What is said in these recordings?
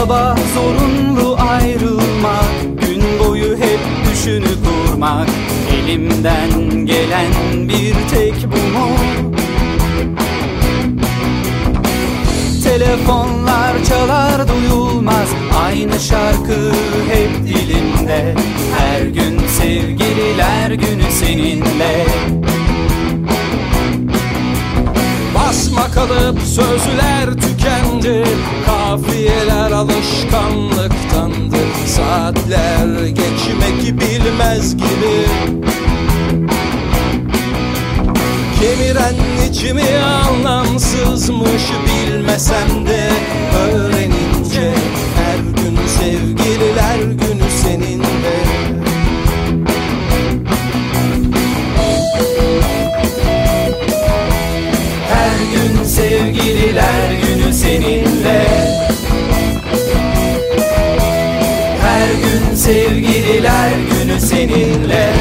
sabah zorunlu ayrılmak. Gün boyu hep düşünüp durmak. Elimden gelen bir tek bu mu? Telefonlar çalar duyulmaz. Aynı şarkı hep dilimde. Her gün sevgililer günü seninle. Basma kalıp sözler tükendi. Kafiyeler alışkanlıktandı Saatler geçmek bilmez gibi. Kemiren içimi anlamsızmış bilmesem de Öğrenince sevgililer günü seninle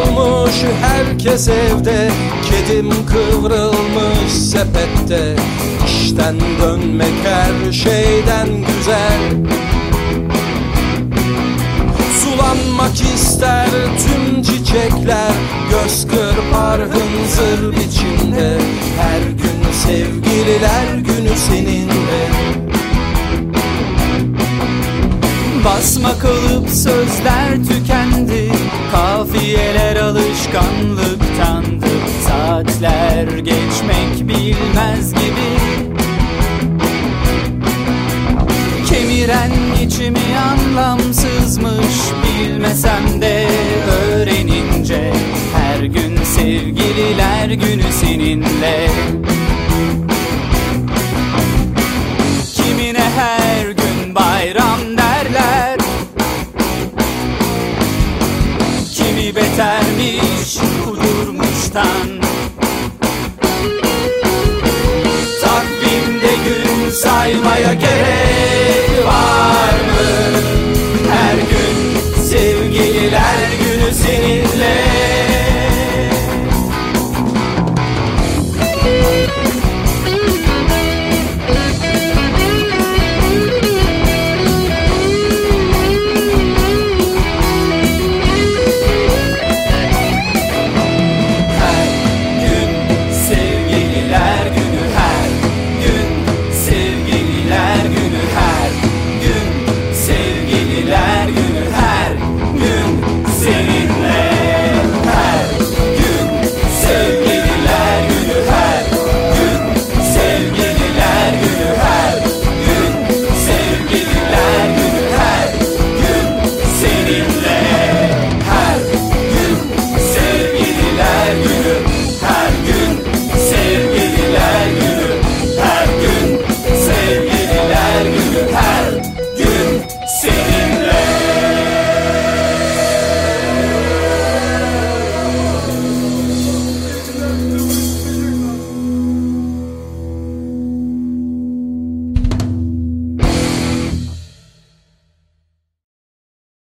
olmuş herkes evde. Kedim kıvrılmış sepette. İşten dönmek her şeyden güzel. Sulanmak ister tüm çiçekler. Göz kırpar hınzır biçimde. Her gün sevgililer günü seninle. Basma kalıp sözler tükendi. Kafiyeler alışkanlıktandı Saatler geçmek bilmez gibi. Kemiren içimi anlamsızmış Bilmesem de öğrenince. Her gün sevgililer günü seninle. Kimine her gün bayram derler. Kimi betermiş kudurmuştan Takvimde gün saymaya gerek